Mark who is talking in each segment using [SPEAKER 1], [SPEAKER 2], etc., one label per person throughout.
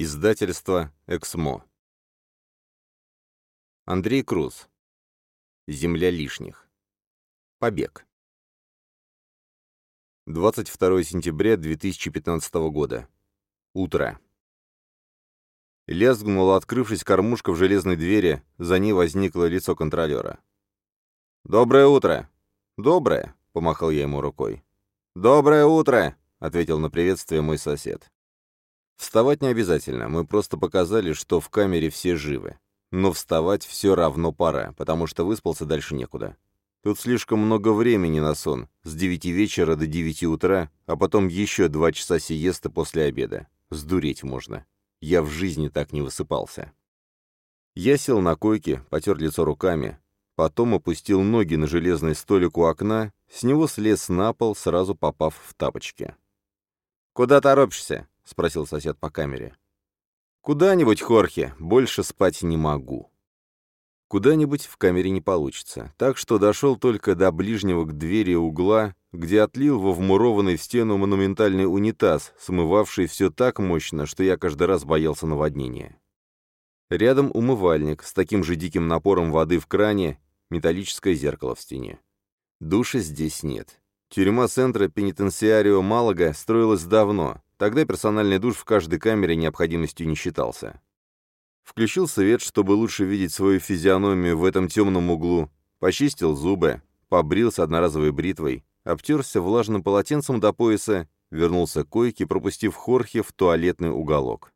[SPEAKER 1] Издательство «Эксмо». Андрей Круз. Земля лишних. Побег. 22 сентября 2015 года. Утро. Лязгнула, открывшись кормушка в железной двери, за ней возникло лицо контролера. «Доброе утро!» «Доброе!» — помахал я ему рукой. «Доброе утро!» — ответил на приветствие мой сосед. Вставать не обязательно, мы просто показали, что в камере все живы. Но вставать все равно пора, потому что выспался дальше некуда. Тут слишком много времени на сон, с девяти вечера до девяти утра, а потом еще два часа сиесты после обеда. Сдуреть можно. Я в жизни так не высыпался. Я сел на койке, потер лицо руками, потом опустил ноги на железный столик у окна, с него слез на пол, сразу попав в тапочки. «Куда торопишься?» — спросил сосед по камере. «Куда-нибудь, Хорхе, больше спать не могу». Куда-нибудь в камере не получится, так что дошел только до ближнего к двери угла, где отлил во вмурованный в стену монументальный унитаз, смывавший все так мощно, что я каждый раз боялся наводнения. Рядом умывальник с таким же диким напором воды в кране, металлическое зеркало в стене. Душа здесь нет. Тюрьма центра пенитенциарио Малага строилась давно, Тогда персональный душ в каждой камере необходимостью не считался. Включил свет, чтобы лучше видеть свою физиономию в этом темном углу, почистил зубы, побрился одноразовой бритвой, обтерся влажным полотенцем до пояса, вернулся к койке, пропустив Хорхе в туалетный уголок.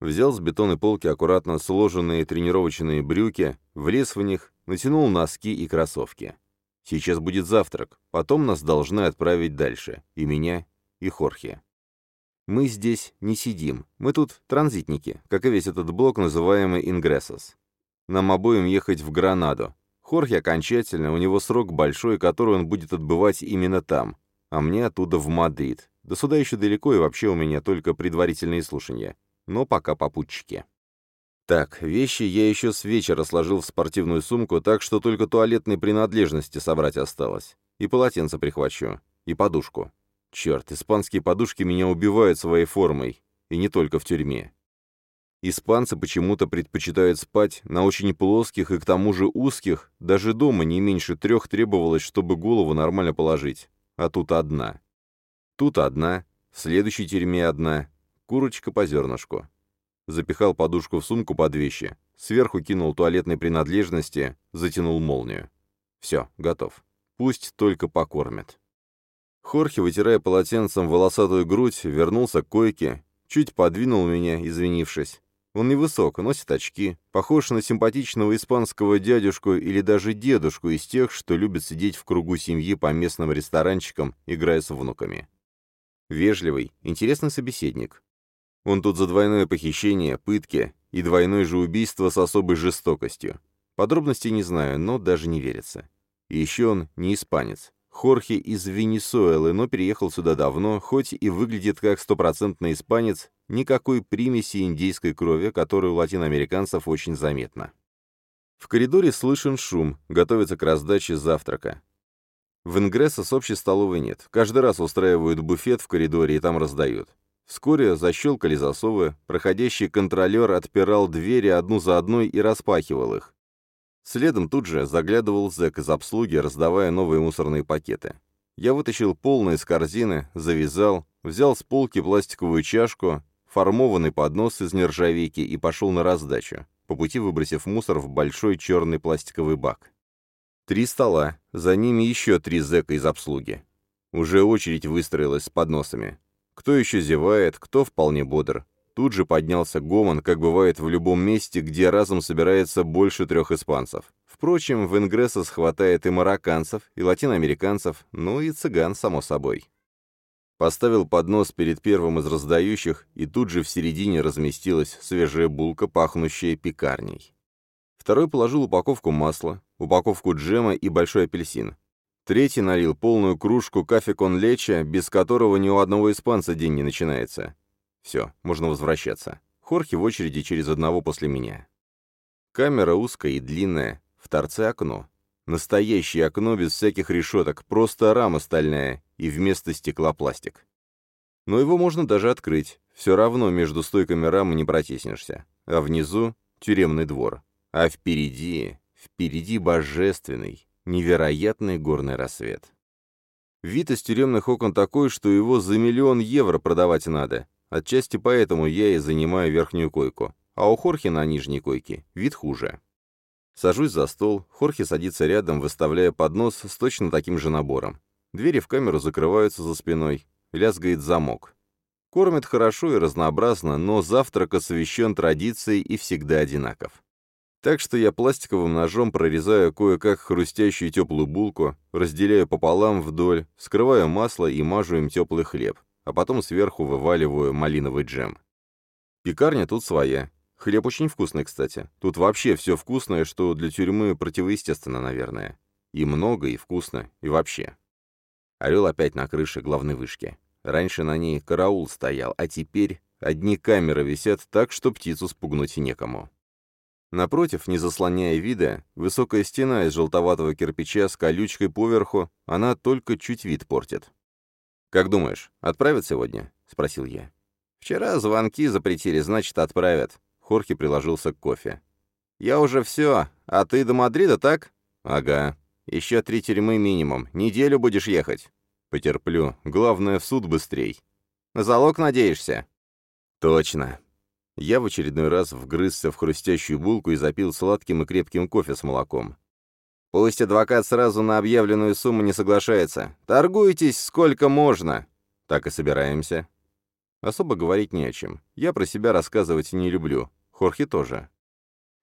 [SPEAKER 1] Взял с бетонной полки аккуратно сложенные тренировочные брюки, влез в них, натянул носки и кроссовки. Сейчас будет завтрак, потом нас должны отправить дальше, и меня, и Хорхе. Мы здесь не сидим. Мы тут транзитники, как и весь этот блок, называемый Ингрессос. Нам обоим ехать в Гранаду. Хорхе окончательно, у него срок большой, который он будет отбывать именно там. А мне оттуда в Мадрид. До суда еще далеко, и вообще у меня только предварительные слушания. Но пока попутчики. Так, вещи я еще с вечера сложил в спортивную сумку, так что только туалетные принадлежности собрать осталось. И полотенце прихвачу. И подушку. Черт, испанские подушки меня убивают своей формой, и не только в тюрьме. Испанцы почему-то предпочитают спать на очень плоских и к тому же узких, даже дома не меньше трех требовалось, чтобы голову нормально положить, а тут одна. Тут одна, в следующей тюрьме одна, курочка по зернышку. Запихал подушку в сумку под вещи, сверху кинул туалетные принадлежности, затянул молнию. Все, готов. Пусть только покормят. Хорхе, вытирая полотенцем волосатую грудь, вернулся к койке, чуть подвинул меня, извинившись. Он невысок, носит очки, похож на симпатичного испанского дядюшку или даже дедушку из тех, что любят сидеть в кругу семьи по местным ресторанчикам, играя с внуками. Вежливый, интересный собеседник. Он тут за двойное похищение, пытки и двойное же убийство с особой жестокостью. Подробностей не знаю, но даже не верится. И еще он не испанец. Хорхе из Венесуэлы, но переехал сюда давно, хоть и выглядит как стопроцентный испанец, никакой примеси индейской крови, которая у латиноамериканцев очень заметна. В коридоре слышен шум, готовится к раздаче завтрака. В Ингресса с общей столовой нет. Каждый раз устраивают буфет в коридоре и там раздают. Вскоре защелкали засовы, проходящий контролер отпирал двери одну за одной и распахивал их. Следом тут же заглядывал зэк из обслуги, раздавая новые мусорные пакеты. Я вытащил полные из корзины, завязал, взял с полки пластиковую чашку, формованный поднос из нержавейки и пошел на раздачу, по пути выбросив мусор в большой черный пластиковый бак. Три стола, за ними еще три зэка из обслуги. Уже очередь выстроилась с подносами. Кто еще зевает, кто вполне бодр. Тут же поднялся гомон, как бывает в любом месте, где разом собирается больше трех испанцев. Впрочем, в Ингрессос хватает и марокканцев, и латиноамериканцев, ну и цыган, само собой. Поставил поднос перед первым из раздающих, и тут же в середине разместилась свежая булка, пахнущая пекарней. Второй положил упаковку масла, упаковку джема и большой апельсин. Третий налил полную кружку кафе кон леча, без которого ни у одного испанца день не начинается. Все, можно возвращаться. Хорхе в очереди через одного после меня. Камера узкая и длинная, в торце окно. Настоящее окно без всяких решеток, просто рама стальная и вместо стекла пластик. Но его можно даже открыть. все равно между стойками рамы не протиснешься. А внизу — тюремный двор. А впереди, впереди божественный, невероятный горный рассвет. Вид из тюремных окон такой, что его за миллион евро продавать надо. Отчасти поэтому я и занимаю верхнюю койку. А у Хорхи на нижней койке вид хуже. Сажусь за стол, Хорхи садится рядом, выставляя поднос с точно таким же набором. Двери в камеру закрываются за спиной, лязгает замок. Кормят хорошо и разнообразно, но завтрак освящен традицией и всегда одинаков. Так что я пластиковым ножом прорезаю кое-как хрустящую теплую булку, разделяю пополам вдоль, скрываю масло и мажу им теплый хлеб, а потом сверху вываливаю малиновый джем. Пекарня тут своя. Хлеб очень вкусный, кстати. Тут вообще все вкусное, что для тюрьмы противоестественно, наверное. И много, и вкусно, и вообще. Орел опять на крыше главной вышки. Раньше на ней караул стоял, а теперь одни камеры висят так, что птицу спугнуть некому. Напротив, не заслоняя вида, высокая стена из желтоватого кирпича с колючкой поверху, она только чуть вид портит. «Как думаешь, отправят сегодня?» — спросил я. «Вчера звонки запретили, значит, отправят». Хорхе приложился к кофе. «Я уже все. А ты до Мадрида, так?» «Ага. Еще три тюрьмы минимум. Неделю будешь ехать». «Потерплю. Главное, в суд быстрей». «На залог надеешься?» «Точно. Я в очередной раз вгрызся в хрустящую булку и запил сладким и крепким кофе с молоком. «Пусть адвокат сразу на объявленную сумму не соглашается. Торгуйтесь сколько можно!» «Так и собираемся». Особо говорить не о чем. Я про себя рассказывать не люблю. Хорхе тоже.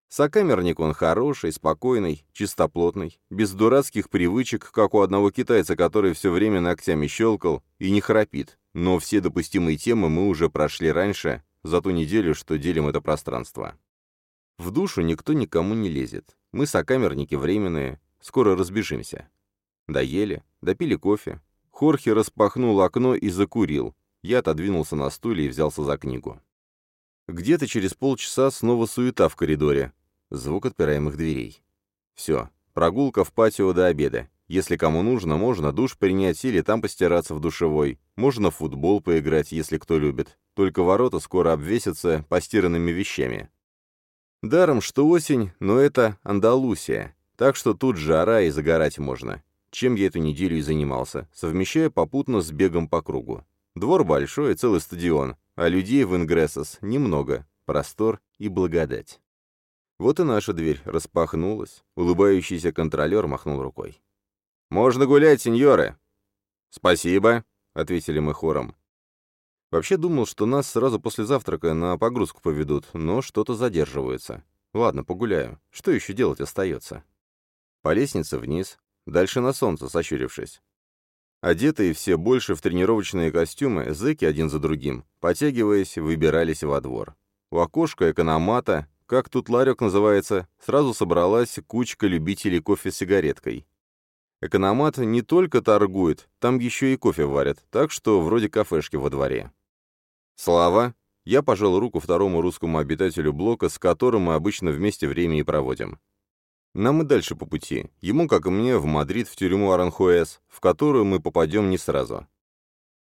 [SPEAKER 1] Сокамерник он хороший, спокойный, чистоплотный, без дурацких привычек, как у одного китайца, который все время ногтями щелкал и не храпит. Но все допустимые темы мы уже прошли раньше, за ту неделю, что делим это пространство. В душу никто никому не лезет. Мы сокамерники временные, скоро разбежимся. Доели, допили кофе. Хорхе распахнул окно и закурил. Я отодвинулся на стуле и взялся за книгу. Где-то через полчаса снова суета в коридоре. Звук отпираемых дверей. Все, прогулка в патио до обеда. Если кому нужно, можно душ принять или там постираться в душевой. Можно в футбол поиграть, если кто любит. Только ворота скоро обвесятся постиранными вещами. Даром, что осень, но это Андалусия. Так что тут жара и загорать можно. Чем я эту неделю и занимался, совмещая попутно с бегом по кругу. Двор большой, целый стадион, а людей в Ингрессос немного, простор и благодать. Вот и наша дверь распахнулась. Улыбающийся контролер махнул рукой. «Можно гулять, сеньоры!» «Спасибо», — ответили мы хором. Вообще думал, что нас сразу после завтрака на погрузку поведут, но что-то задерживаются. Ладно, погуляю. Что еще делать остается? По лестнице вниз, дальше на солнце, сощурившись. Одетые все больше в тренировочные костюмы, зэки один за другим, потягиваясь, выбирались во двор. У окошка экономата, как тут ларек называется, сразу собралась кучка любителей кофе с сигареткой. Экономат не только торгует, там еще и кофе варят, так что вроде кафешки во дворе. Слава, я пожал руку второму русскому обитателю блока, с которым мы обычно вместе время и проводим. Нам и дальше по пути. Ему, как и мне, в Мадрид, в тюрьму Аранхуэс, в которую мы попадем не сразу.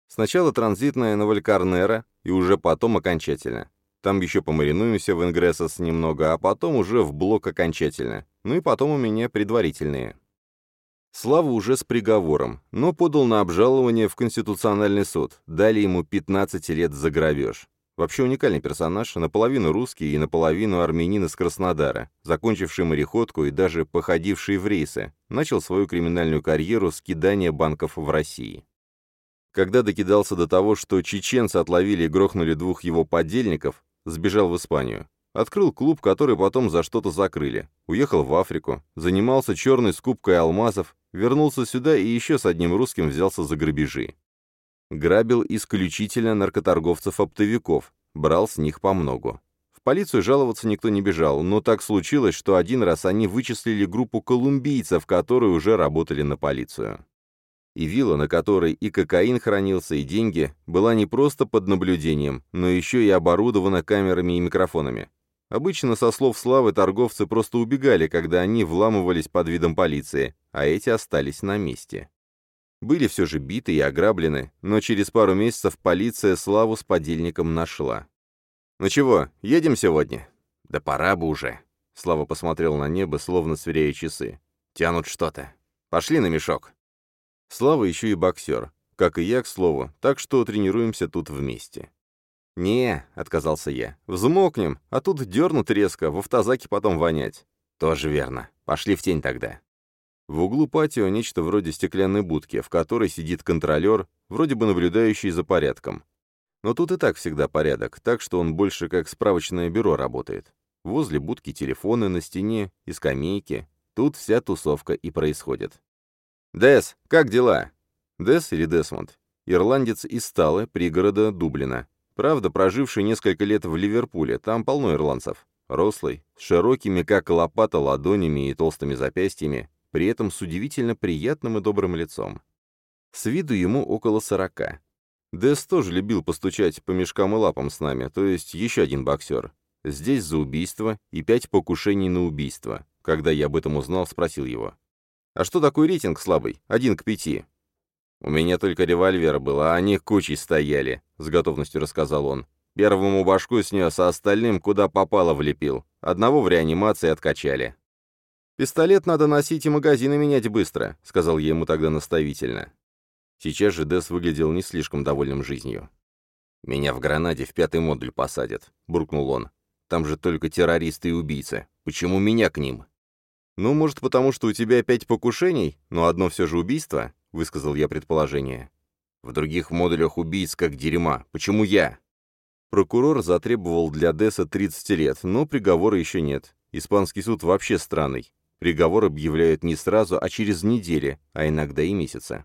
[SPEAKER 1] Сначала транзитная Навалькарнеро, и уже потом окончательно. Там еще помаринуемся в Ингрессос немного, а потом уже в блок окончательно. Ну и потом у меня предварительные. Слава уже с приговором, но подал на обжалование в Конституциональный суд. Дали ему 15 лет за грабеж. Вообще уникальный персонаж, наполовину русский и наполовину армянин из Краснодара, закончивший мореходку и даже походивший в рейсы, начал свою криминальную карьеру с кидания банков в России. Когда докидался до того, что чеченцы отловили и грохнули двух его подельников, сбежал в Испанию. Открыл клуб, который потом за что-то закрыли. Уехал в Африку, занимался черной скупкой алмазов, вернулся сюда и еще с одним русским взялся за грабежи. Грабил исключительно наркоторговцев-оптовиков, брал с них по многу. В полицию жаловаться никто не бежал, но так случилось, что один раз они вычислили группу колумбийцев, которые уже работали на полицию. И вилла, на которой и кокаин хранился, и деньги, была не просто под наблюдением, но еще и оборудована камерами и микрофонами. Обычно, со слов Славы, торговцы просто убегали, когда они вламывались под видом полиции, а эти остались на месте. Были все же биты и ограблены, но через пару месяцев полиция Славу с подельником нашла. «Ну чего, едем сегодня?» «Да пора бы уже». Слава посмотрел на небо, словно сверяя часы. «Тянут что-то. Пошли на мешок». Слава еще и боксер, как и я, к слову, так что тренируемся тут вместе. «Не», — отказался я, — «взмокнем, а тут дернут резко, в автозаке потом вонять». «Тоже верно. Пошли в тень тогда». В углу патио нечто вроде стеклянной будки, в которой сидит контролер, вроде бы наблюдающий за порядком. Но тут и так всегда порядок, так что он больше как справочное бюро работает. Возле будки телефоны на стене и скамейки. Тут вся тусовка и происходит. «Дес, как дела?» Дес или Десмонд? Ирландец из Сталы, пригорода Дублина. Правда, проживший несколько лет в Ливерпуле, там полно ирландцев. Рослый, с широкими, как лопата, ладонями и толстыми запястьями, при этом с удивительно приятным и добрым лицом. С виду ему около сорока. Дэс тоже любил постучать по мешкам и лапам с нами, то есть еще один боксер. Здесь за убийство и пять покушений на убийство. Когда я об этом узнал, спросил его. «А что такой рейтинг слабый? Один к пяти?» «У меня только револьвер был, а они кучей стояли», — с готовностью рассказал он. «Первому башку снес, а остальным куда попало влепил. Одного в реанимации откачали». «Пистолет надо носить и магазины менять быстро», — сказал я ему тогда наставительно. Сейчас же Дес выглядел не слишком довольным жизнью. «Меня в Гранаде в пятый модуль посадят», — буркнул он. «Там же только террористы и убийцы. Почему меня к ним?» «Ну, может, потому что у тебя пять покушений, но одно все же убийство?» — высказал я предположение. «В других модулях убийц как дерьма. Почему я?» Прокурор затребовал для Десса 30 лет, но приговора еще нет. Испанский суд вообще странный. Приговор объявляют не сразу, а через недели, а иногда и месяца.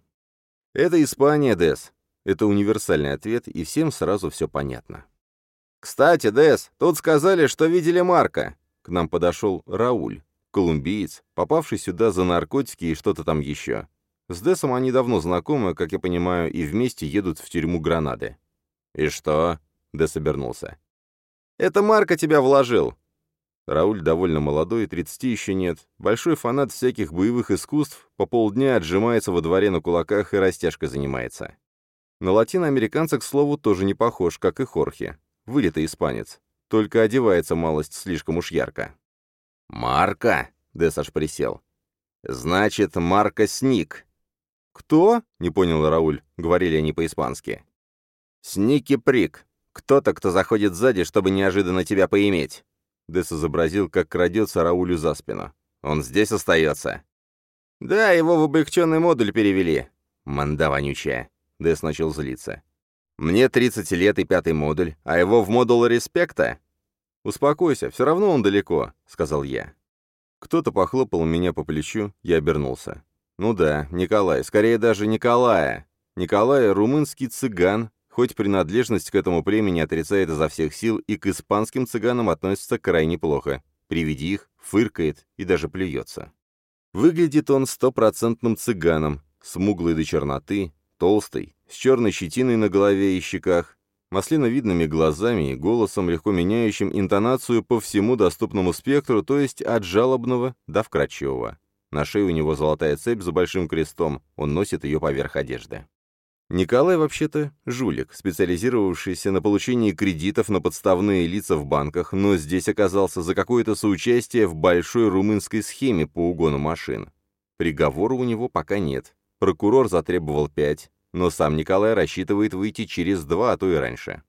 [SPEAKER 1] Это Испания, Дес. Это универсальный ответ, и всем сразу все понятно. «Кстати, Дес, тут сказали, что видели Марка». К нам подошел Рауль, колумбиец, попавший сюда за наркотики и что-то там еще. С Десом они давно знакомы, как я понимаю, и вместе едут в тюрьму Гранады. «И что?» — Дес обернулся. «Это Марка тебя вложил. Рауль довольно молодой, 30 еще нет, большой фанат всяких боевых искусств, по полдня отжимается во дворе на кулаках и растяжкой занимается. На латиноамериканца, к слову, тоже не похож, как и Хорхе. Вылитый испанец. Только одевается малость слишком уж ярко. «Марка?» — Дес аж присел. «Значит, Марка Сник». «Кто?» — не понял Рауль. Говорили они по-испански. «Сники Прик. Кто-то, кто заходит сзади, чтобы неожиданно тебя поиметь». Дес изобразил, как крадется Раулю за спину. «Он здесь остается?» «Да, его в облегченный модуль перевели». «Манда вонючая». Дес начал злиться. «Мне 30 лет и пятый модуль, а его в модул респекта?» «Успокойся, все равно он далеко», — сказал я. Кто-то похлопал меня по плечу, я обернулся. «Ну да, Николай, скорее даже Николая. Николай — румынский цыган, хоть принадлежность к этому племени отрицает изо всех сил и к испанским цыганам относится крайне плохо. При виде их фыркает и даже плюется. Выглядит он стопроцентным цыганом, смуглый до черноты, толстый, с черной щетиной на голове и щеках, маслиновидными глазами и голосом, легко меняющим интонацию по всему доступному спектру, то есть от жалобного до вкрадчивого. На шее у него золотая цепь с большим крестом, он носит ее поверх одежды. Николай вообще-то жулик, специализировавшийся на получении кредитов на подставные лица в банках, но здесь оказался за какое-то соучастие в большой румынской схеме по угону машин. Приговора у него пока нет. Прокурор затребовал пять, но сам Николай рассчитывает выйти через два, а то и раньше.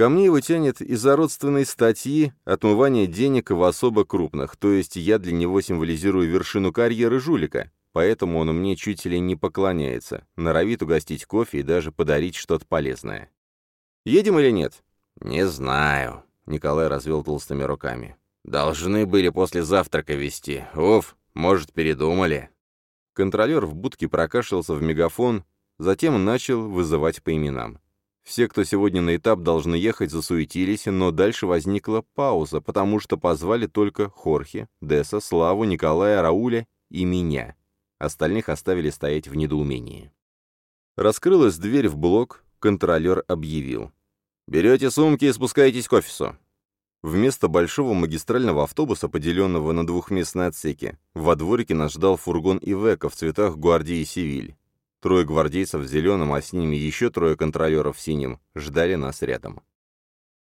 [SPEAKER 1] Ко мне его тянет из-за родственной статьи отмывания денег в особо крупных, то есть я для него символизирую вершину карьеры жулика, поэтому он мне чуть ли не поклоняется, норовит угостить кофе и даже подарить что-то полезное. «Едем или нет?» «Не знаю», — Николай развел толстыми руками. «Должны были после завтрака вести. Уф, может, передумали». Контролер в будке прокашлялся в мегафон, затем начал вызывать по именам. Все, кто сегодня на этап должны ехать, засуетились, но дальше возникла пауза, потому что позвали только Хорхе, Деса, Славу, Николая, Рауля и меня. Остальных оставили стоять в недоумении. Раскрылась дверь в блок, контролер объявил. «Берете сумки и спускаетесь к офису». Вместо большого магистрального автобуса, поделенного на двухместные отсеки, во дворике нас ждал фургон Ивека в цветах гвардии Севиль. Трое гвардейцев в зеленом, а с ними еще трое контролеров в синем, ждали нас рядом.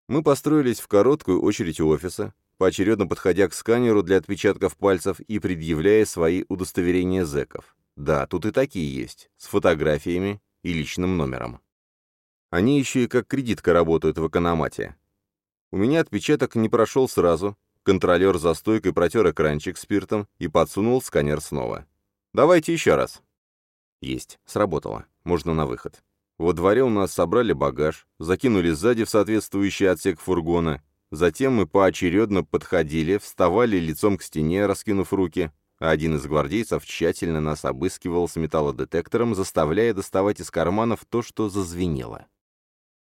[SPEAKER 1] Мы построились в короткую очередь у офиса, поочередно подходя к сканеру для отпечатков пальцев и предъявляя свои удостоверения зэков. Да, тут и такие есть, с фотографиями и личным номером. Они еще и как кредитка работают в экономате. У меня отпечаток не прошел сразу, контролер за стойкой протер экранчик спиртом и подсунул сканер снова. «Давайте еще раз». Есть, сработало, можно на выход. Во дворе у нас собрали багаж, закинули сзади в соответствующий отсек фургона, затем мы поочередно подходили, вставали лицом к стене, раскинув руки, один из гвардейцев тщательно нас обыскивал с металлодетектором, заставляя доставать из карманов то, что зазвенело.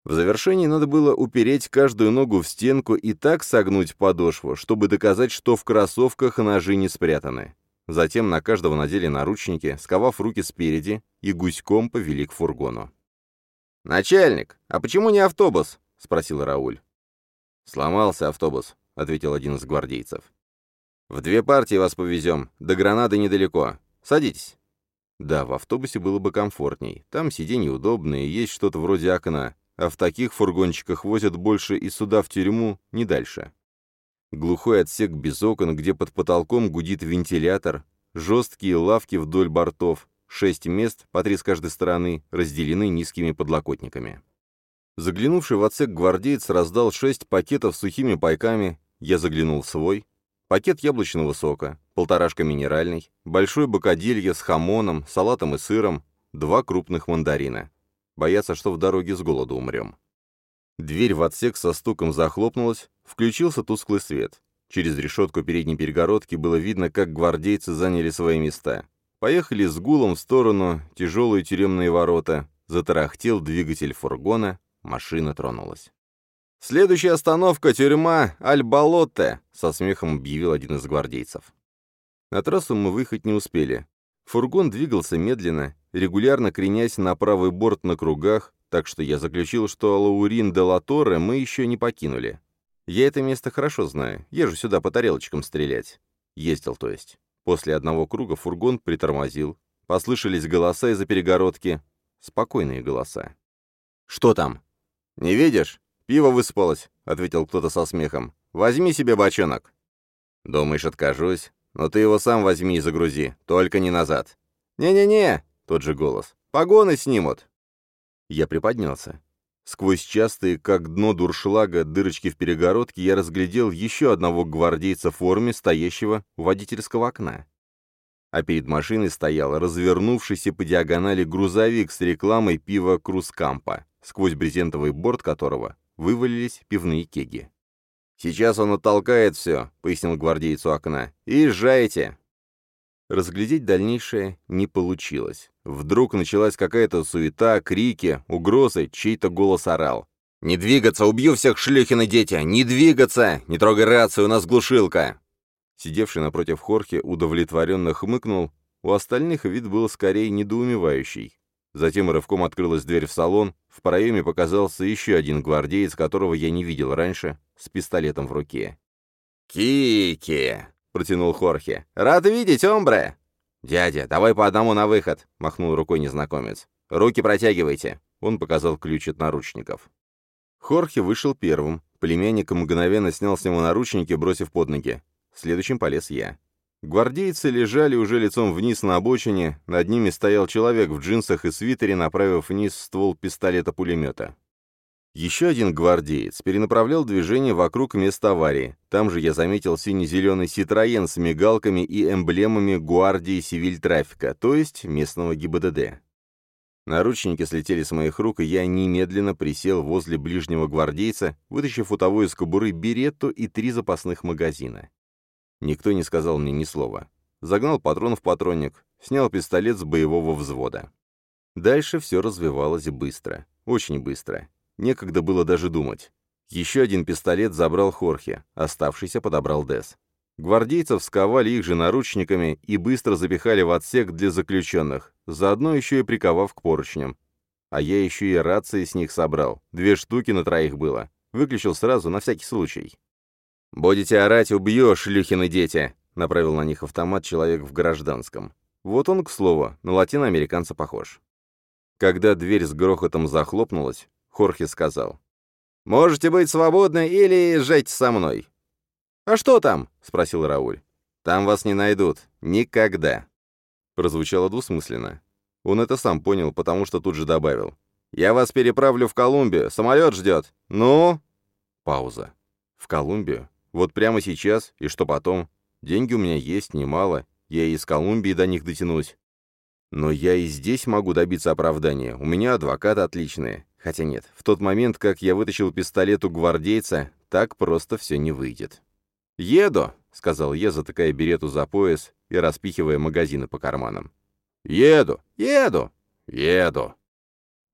[SPEAKER 1] В завершении надо было упереть каждую ногу в стенку и так согнуть подошву, чтобы доказать, что в кроссовках ножи не спрятаны. Затем на каждого надели наручники, сковав руки спереди, и гуськом повели к фургону. «Начальник, а почему не автобус?» — спросил Рауль. «Сломался автобус», — ответил один из гвардейцев. «В две партии вас повезем, до Гранады недалеко. Садитесь». Да, в автобусе было бы комфортней. Там сиденья удобные, есть что-то вроде окна, а в таких фургончиках возят больше и сюда в тюрьму, не дальше. Глухой отсек без окон, где под потолком гудит вентилятор, жесткие лавки вдоль бортов, шесть мест, по три с каждой стороны, разделены низкими подлокотниками. Заглянувший в отсек гвардеец раздал шесть пакетов с сухими пайками, я заглянул в свой. Пакет яблочного сока, полторашка минеральный, большой бокадилье с хамоном, салатом и сыром, два крупных мандарина. Боятся, что в дороге с голоду умрем. Дверь в отсек со стуком захлопнулась, включился тусклый свет. Через решетку передней перегородки было видно, как гвардейцы заняли свои места. Поехали с гулом в сторону, тяжелые тюремные ворота, затарахтел двигатель фургона, Машина тронулась. «Следующая остановка — тюрьма Аль-Болотте», — со смехом объявил один из гвардейцев. На трассу мы выехать не успели. Фургон двигался медленно, регулярно кренясь на правый борт на кругах, так что я заключил, что Лаурин де Латорре мы еще не покинули. Я это место хорошо знаю, езжу сюда по тарелочкам стрелять. Ездил, то есть. После одного круга фургон притормозил. Послышались голоса из-за перегородки. Спокойные голоса. «Что там?» «Не видишь? Пиво высыпалось», — ответил кто-то со смехом. «Возьми себе бочонок». «Думаешь, откажусь? Но ты его сам возьми и загрузи, только не назад». «Не-не-не», — тот же голос. «Погоны снимут». Я приподнялся. Сквозь частые, как дно дуршлага, дырочки в перегородке, я разглядел еще одного гвардейца в форме, стоящего у водительского окна. А перед машиной стоял развернувшийся по диагонали грузовик с рекламой пива Крускампа сквозь брезентовый борт которого вывалились пивные кеги. «Сейчас он оттолкает все», — пояснил гвардейцу окна. «И езжайте!» Разглядеть дальнейшее не получилось. Вдруг началась какая-то суета, крики, угрозы, чей-то голос орал. «Не двигаться! Убью всех шлюхины дети! Не двигаться! Не трогай рацию, у нас глушилка!» Сидевший напротив Хорхе удовлетворенно хмыкнул, у остальных вид был скорее недоумевающий. Затем рывком открылась дверь в салон, в проеме показался еще один гвардеец, которого я не видел раньше, с пистолетом в руке. «Кики!» — протянул Хорхе. «Рад видеть, омбре!» «Дядя, давай по одному на выход!» — махнул рукой незнакомец. «Руки протягивайте!» — он показал ключ от наручников. Хорхе вышел первым. Племянник мгновенно снял с него наручники, бросив под ноги. Следующим полез я. Гвардейцы лежали уже лицом вниз на обочине, над ними стоял человек в джинсах и свитере, направив вниз ствол пистолета-пулемета. Еще один гвардеец перенаправлял движение вокруг места аварии. Там же я заметил сине-зеленый Ситроен с мигалками и эмблемами гвардии сивиль-трафика, то есть местного ГИБДД. Наручники слетели с моих рук, и я немедленно присел возле ближнего гвардейца, вытащив футовой из кобуры беретту и три запасных магазина. Никто не сказал мне ни слова. Загнал патрон в патронник, снял пистолет с боевого взвода. Дальше все развивалось быстро. Очень быстро. Некогда было даже думать. Еще один пистолет забрал Хорхе, оставшийся подобрал Дес. Гвардейцев сковали их же наручниками и быстро запихали в отсек для заключенных, заодно еще и приковав к поручням. А я еще и рации с них собрал. Две штуки на троих было. Выключил сразу, на всякий случай. «Будете орать, убью, шлюхины дети!» — направил на них автомат человек в гражданском. Вот он, к слову, на латиноамериканца похож. Когда дверь с грохотом захлопнулась, Хорхе сказал. «Можете быть свободны или езжайте со мной». «А что там?» — спросил Рауль. «Там вас не найдут. Никогда». Прозвучало двусмысленно. Он это сам понял, потому что тут же добавил. «Я вас переправлю в Колумбию. Самолет ждет. Ну?» Пауза. «В Колумбию? Вот прямо сейчас? И что потом? Деньги у меня есть, немало. Я и из Колумбии до них дотянусь. Но я и здесь могу добиться оправдания. У меня адвокаты отличные. Хотя нет, в тот момент, как я вытащил пистолет у гвардейца, так просто все не выйдет. «Еду», — сказал я, затыкая берету за пояс и распихивая магазины по карманам. «Еду! Еду! Еду!»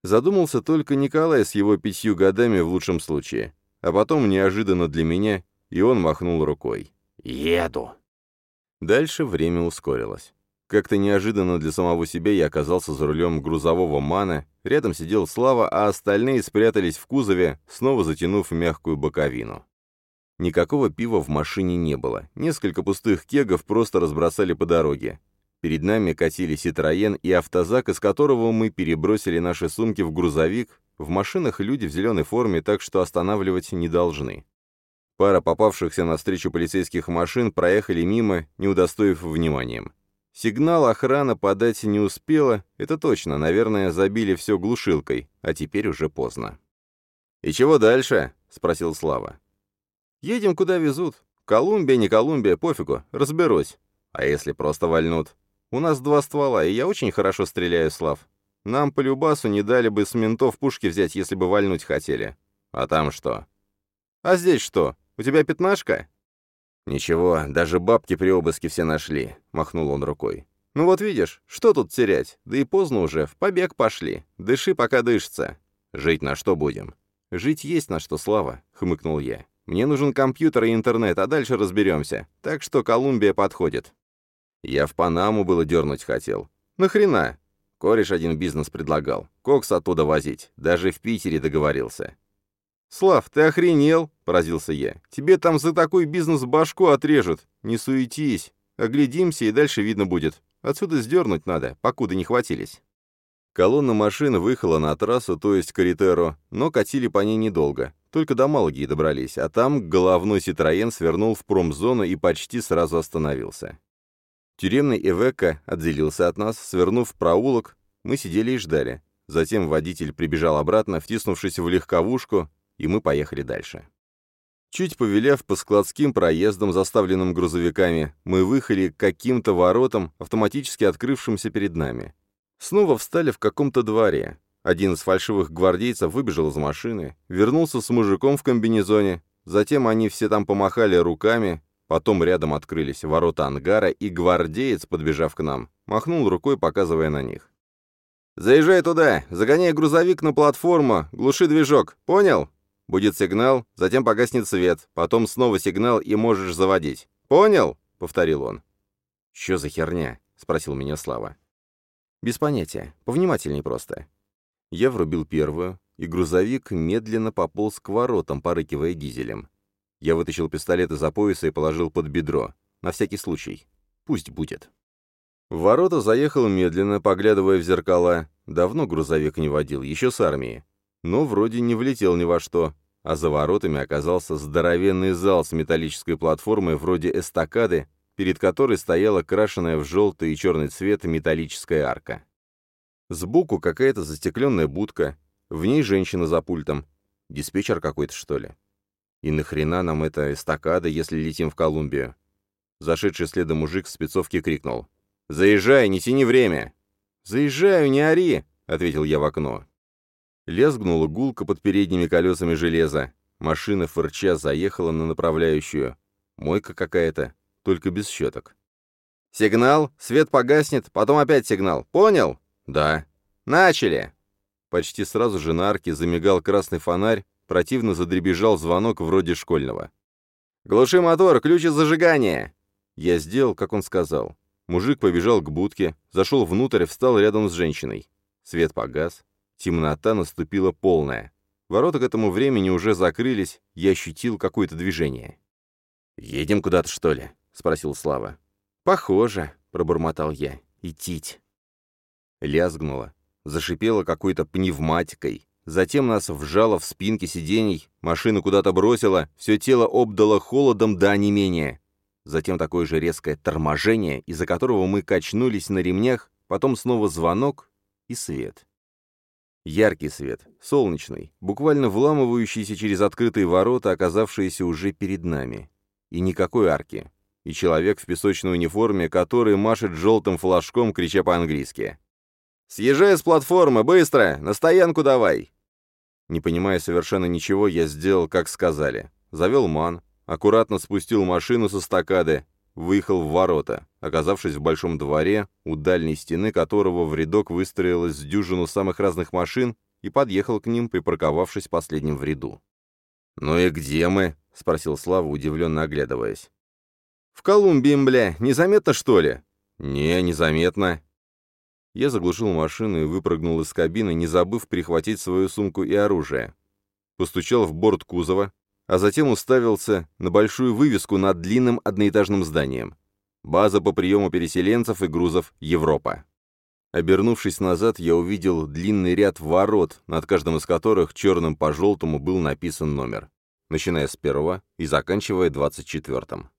[SPEAKER 1] Задумался только Николай с его пятью годами в лучшем случае. А потом неожиданно для меня, и он махнул рукой. «Еду!» Дальше время ускорилось. Как-то неожиданно для самого себя я оказался за рулем грузового мана, рядом сидел Слава, а остальные спрятались в кузове, снова затянув мягкую боковину. Никакого пива в машине не было, несколько пустых кегов просто разбросали по дороге. Перед нами катили Ситроен и автозак, из которого мы перебросили наши сумки в грузовик. В машинах люди в зеленой форме, так что останавливать не должны. Пара попавшихся навстречу полицейских машин проехали мимо, не удостоив вниманием. Сигнал охрана подать не успела, это точно, наверное, забили все глушилкой, а теперь уже поздно. «И чего дальше?» — спросил Слава. «Едем, куда везут. Колумбия, не Колумбия, пофигу, разберусь. А если просто вальнут? У нас два ствола, и я очень хорошо стреляю, Слав. Нам по любасу не дали бы с ментов пушки взять, если бы вальнуть хотели. А там что? А здесь что? У тебя пятнашка?» «Ничего, даже бабки при обыске все нашли», — махнул он рукой. «Ну вот видишь, что тут терять? Да и поздно уже, в побег пошли. Дыши, пока дышится. Жить на что будем?» «Жить есть на что, Слава», — хмыкнул я. «Мне нужен компьютер и интернет, а дальше разберемся. Так что Колумбия подходит». Я в Панаму было дернуть хотел. «Нахрена?» Кореш один бизнес предлагал. Кокс оттуда возить. Даже в Питере договорился. «Слав, ты охренел?» — поразился я. «Тебе там за такой бизнес башку отрежут. Не суетись. Оглядимся, и дальше видно будет. Отсюда сдернуть надо, покуда не хватились». Колонна машин выехала на трассу, то есть Каритеро, но катили по ней недолго. Только до Малагии добрались, а там головной Ситроен свернул в промзону и почти сразу остановился. Тюремный Эвека отделился от нас, свернув в проулок, мы сидели и ждали. Затем водитель прибежал обратно, втиснувшись в легковушку, и мы поехали дальше. Чуть повеляв по складским проездам, заставленным грузовиками, мы выехали к каким-то воротам, автоматически открывшимся перед нами. Снова встали в каком-то дворе. Один из фальшивых гвардейцев выбежал из машины, вернулся с мужиком в комбинезоне, затем они все там помахали руками, потом рядом открылись ворота ангара, и гвардеец, подбежав к нам, махнул рукой, показывая на них. «Заезжай туда, загоняй грузовик на платформу, глуши движок, понял?» Будет сигнал, затем погаснет свет, потом снова сигнал и можешь заводить. Понял?» — повторил он. «Чё за херня?» — спросил меня Слава. «Без понятия. Повнимательней просто». Я врубил первую, и грузовик медленно пополз к воротам, порыкивая дизелем. Я вытащил пистолет из-за пояса и положил под бедро. На всякий случай. Пусть будет. В ворота заехал медленно, поглядывая в зеркала. Давно грузовик не водил, еще с армии но вроде не влетел ни во что, а за воротами оказался здоровенный зал с металлической платформой вроде эстакады, перед которой стояла крашенная в желтый и черный цвет металлическая арка. Сбоку какая-то застекленная будка, в ней женщина за пультом. Диспетчер какой-то, что ли? И нахрена нам эта эстакада, если летим в Колумбию? Зашедший следом мужик в спецовке крикнул. «Заезжай, не тяни время!» «Заезжаю, не ори!» — ответил я в окно. Лязгнула гулка под передними колесами железа. Машина фырча заехала на направляющую. Мойка какая-то, только без щеток. «Сигнал, свет погаснет, потом опять сигнал. Понял?» «Да». «Начали!» Почти сразу же на арке замигал красный фонарь, противно задребежал звонок вроде школьного. «Глуши мотор, ключ от зажигания!» Я сделал, как он сказал. Мужик побежал к будке, зашел внутрь, встал рядом с женщиной. Свет погас, Темнота наступила полная. Ворота к этому времени уже закрылись, я ощутил какое-то движение. «Едем куда-то, что ли?» — спросил Слава. «Похоже», — пробормотал я. «Идтить». Лязгнуло. зашипела какой-то пневматикой. Затем нас вжало в спинки сидений, машину куда-то бросило, все тело обдало холодом до онемения. Затем такое же резкое торможение, из-за которого мы качнулись на ремнях, потом снова звонок и свет. Яркий свет, солнечный, буквально вламывающийся через открытые ворота, оказавшиеся уже перед нами. И никакой арки. И человек в песочной униформе, который машет желтым флажком, крича по-английски. «Съезжай с платформы, быстро! На стоянку давай!» Не понимая совершенно ничего, я сделал, как сказали. Завел ман, аккуратно спустил машину со стакады, выехал в ворота, оказавшись в большом дворе, у дальней стены которого в рядок выстроилась дюжину самых разных машин и подъехал к ним, припарковавшись последним в ряду. «Ну и где мы?» — спросил Слава, удивленно оглядываясь. «В Колумбии, бля, незаметно, что ли?» «Не, незаметно». Я заглушил машину и выпрыгнул из кабины, не забыв прихватить свою сумку и оружие. Постучал в борт кузова, а затем уставился на большую вывеску над длинным одноэтажным зданием. База по приему переселенцев и грузов «Европа». Обернувшись назад, я увидел длинный ряд ворот, над каждым из которых черным по желтому был написан номер, начиная с первого и заканчивая двадцать четвертым.